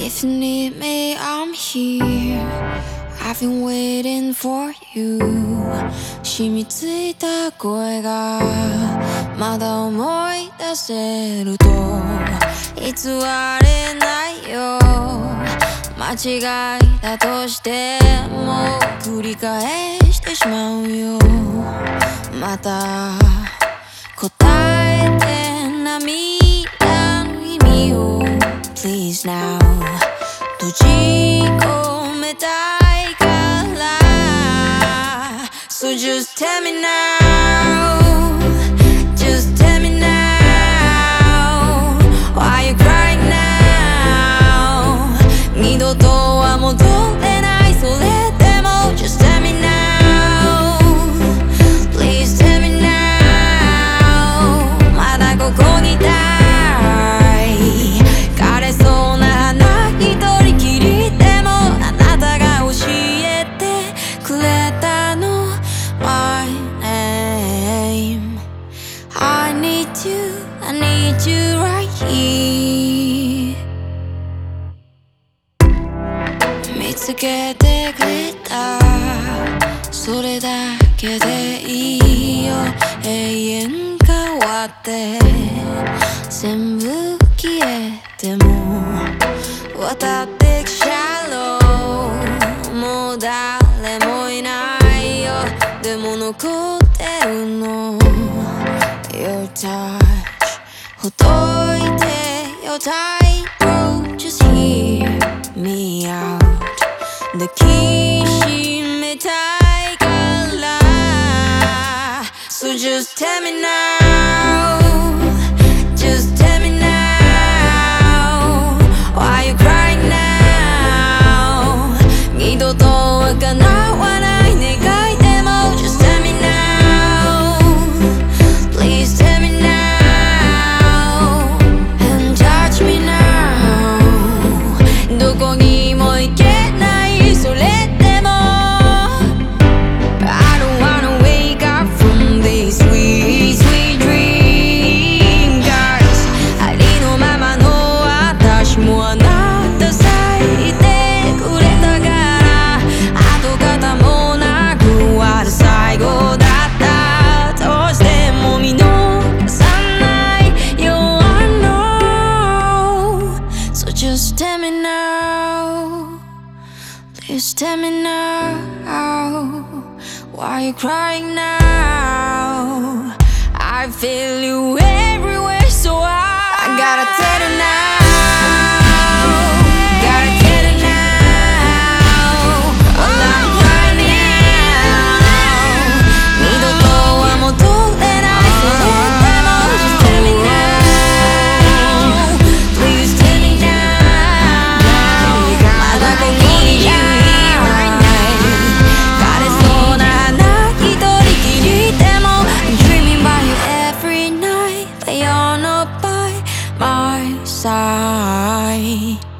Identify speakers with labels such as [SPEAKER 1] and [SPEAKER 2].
[SPEAKER 1] If you need me, I'm here. I've been waiting for you. 染みついた声がまだ思い出せると。偽れないよ。間違いだとしても繰り返してしまうよ。また答えて涙の意味を。Please now. dai cala. So just tell me now. つけてくれた。それだけでいいよ。永遠変わって。全部消えても。渡ってきちゃろうもう誰もいないよ。でも残ってるの。Your touch ほどいて。Your tightrope So just tell me now. Please tell me now Why you crying now? I feel you everywhere so I, I gotta tell high.